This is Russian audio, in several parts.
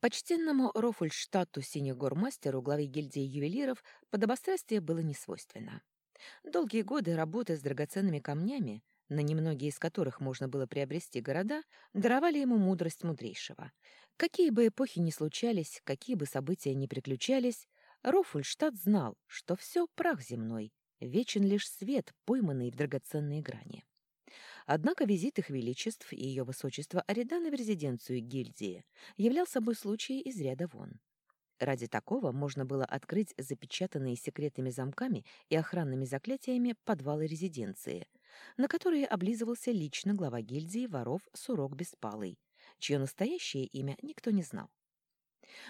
Почтенному Рофульштадту Синегормастеру, главе гильдии ювелиров, подобострастие было несвойственно. Долгие годы работы с драгоценными камнями, на немногие из которых можно было приобрести города, даровали ему мудрость мудрейшего. Какие бы эпохи ни случались, какие бы события ни приключались, Рофульштадт знал, что все прах земной, вечен лишь свет, пойманный в драгоценные грани. Однако визит их величеств и ее высочества Аридана в резиденцию гильдии являл собой случай из ряда вон. Ради такого можно было открыть запечатанные секретными замками и охранными заклятиями подвалы резиденции, на которые облизывался лично глава гильдии воров Сурок Беспалый, чье настоящее имя никто не знал.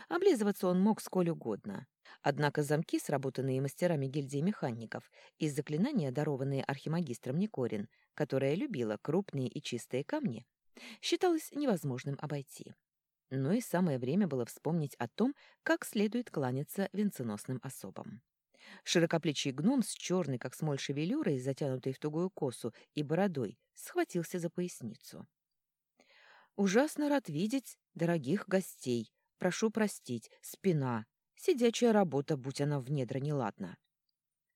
Облизываться он мог сколь угодно. Однако замки, сработанные мастерами гильдии механиков, и заклинания, дарованные архимагистром Никорин, которая любила крупные и чистые камни, считалось невозможным обойти. Но и самое время было вспомнить о том, как следует кланяться венценосным особам. Широкоплечий гном с черной, как смоль шевелюрой, затянутой в тугую косу и бородой, схватился за поясницу. «Ужасно рад видеть дорогих гостей. Прошу простить, спина. Сидячая работа, будь она в недра неладна».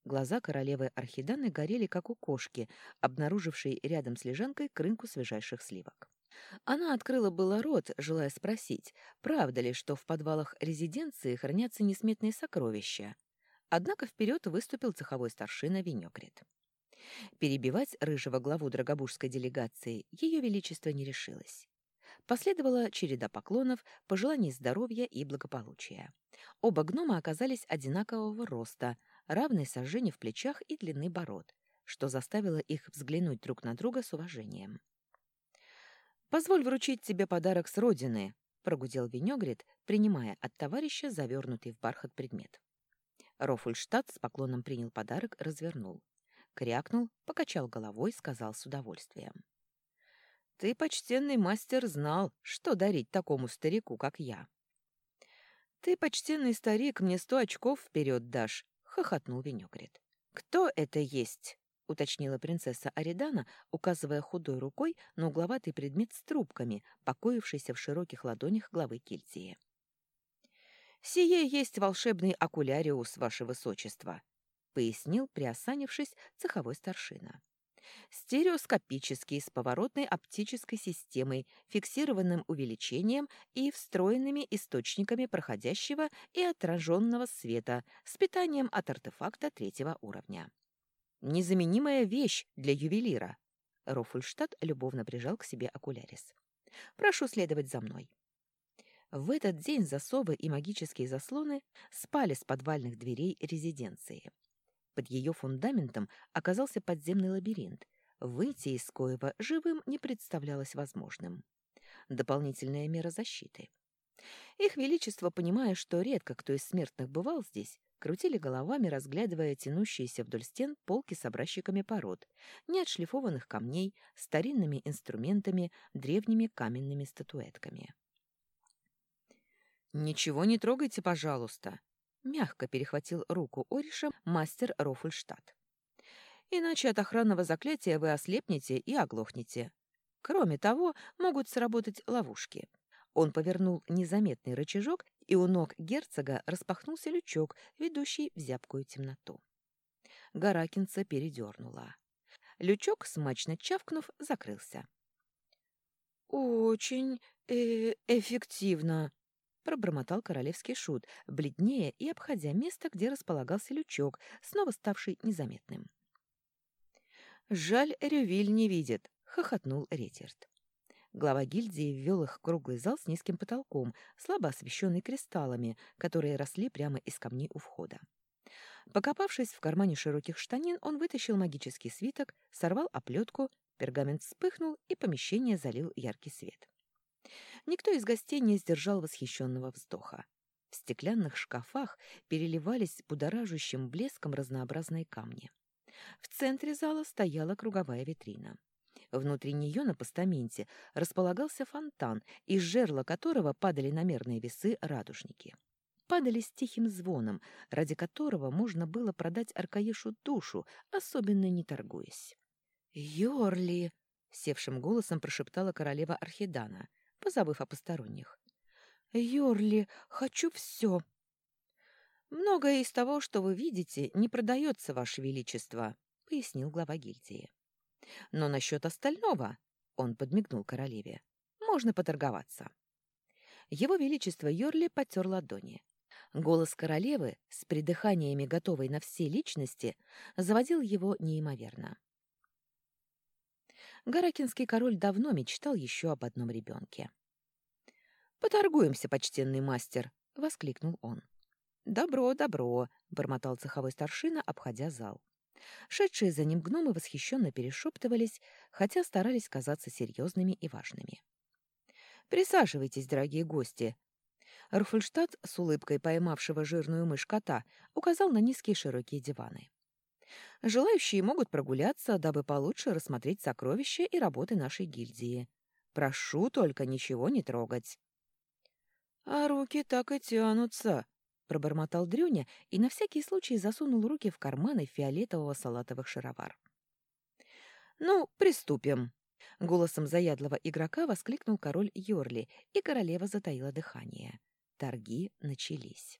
Глаза королевы Архиданы горели, как у кошки, обнаружившей рядом с лежанкой крынку свежайших сливок. Она открыла было рот, желая спросить, правда ли, что в подвалах резиденции хранятся несметные сокровища. Однако вперед выступил цеховой старшина Венёкрит. Перебивать рыжего главу драгобужской делегации ее величество не решилось. Последовала череда поклонов, пожеланий здоровья и благополучия. Оба гнома оказались одинакового роста, равной сожжению в плечах и длины бород, что заставило их взглянуть друг на друга с уважением. «Позволь вручить тебе подарок с родины», — прогудел Венегрит, принимая от товарища завернутый в бархат предмет. Рофульштадт с поклоном принял подарок, развернул. Крякнул, покачал головой, сказал с удовольствием. «Ты, почтенный мастер, знал, что дарить такому старику, как я». «Ты, почтенный старик, мне сто очков вперед дашь, хохотнул Венёкрит. «Кто это есть?» — уточнила принцесса Аридана, указывая худой рукой на угловатый предмет с трубками, покоившийся в широких ладонях главы Кильтии. «Сие есть волшебный окуляриус, ваше высочество», — пояснил, приосанившись, цеховой старшина стереоскопический с поворотной оптической системой, фиксированным увеличением и встроенными источниками проходящего и отраженного света с питанием от артефакта третьего уровня. Незаменимая вещь для ювелира. Рофульштадт любовно прижал к себе окулярис. «Прошу следовать за мной». В этот день засовы и магические заслоны спали с подвальных дверей резиденции. Под ее фундаментом оказался подземный лабиринт, выйти из коего живым не представлялось возможным. Дополнительная мера защиты. Их Величество, понимая, что редко кто из смертных бывал здесь, крутили головами, разглядывая тянущиеся вдоль стен полки с образчиками пород, неотшлифованных камней, старинными инструментами, древними каменными статуэтками. «Ничего не трогайте, пожалуйста», Мягко перехватил руку Ориша мастер Рофульштадт. «Иначе от охранного заклятия вы ослепнете и оглохнете. Кроме того, могут сработать ловушки». Он повернул незаметный рычажок, и у ног герцога распахнулся лючок, ведущий в зябкую темноту. Гаракинца передернула. Лючок, смачно чавкнув, закрылся. «Очень э эффективно», пробормотал королевский шут, бледнее и обходя место, где располагался лючок, снова ставший незаметным. «Жаль, Рювиль не видит», — хохотнул Ретерт. Глава гильдии ввел их в круглый зал с низким потолком, слабо освещенный кристаллами, которые росли прямо из камней у входа. Покопавшись в кармане широких штанин, он вытащил магический свиток, сорвал оплетку, пергамент вспыхнул, и помещение залил яркий свет. Никто из гостей не сдержал восхищенного вздоха. В стеклянных шкафах переливались будоражащим блеском разнообразные камни. В центре зала стояла круговая витрина. Внутри нее на постаменте располагался фонтан, из жерла которого падали на мерные весы радужники. Падали с тихим звоном, ради которого можно было продать Аркаешу душу, особенно не торгуясь. «Йорли!» — севшим голосом прошептала королева Архидана — позабыв о посторонних. «Йорли, хочу все!» «Многое из того, что вы видите, не продается, Ваше Величество», — пояснил глава гильдии. «Но насчет остального...» — он подмигнул королеве. «Можно поторговаться». Его Величество Йорли потер ладони. Голос королевы, с придыханиями готовой на все личности, заводил его неимоверно. Гаракинский король давно мечтал еще об одном ребенке. «Поторгуемся, почтенный мастер!» — воскликнул он. «Добро, добро!» — бормотал цеховой старшина, обходя зал. Шедшие за ним гномы восхищенно перешептывались, хотя старались казаться серьезными и важными. «Присаживайтесь, дорогие гости!» Руфельштадт, с улыбкой поймавшего жирную мышь кота, указал на низкие широкие диваны. «Желающие могут прогуляться, дабы получше рассмотреть сокровища и работы нашей гильдии. Прошу только ничего не трогать». «А руки так и тянутся», — пробормотал Дрюня и на всякий случай засунул руки в карманы фиолетового салатовых шаровар. «Ну, приступим», — голосом заядлого игрока воскликнул король Йорли, и королева затаила дыхание. Торги начались.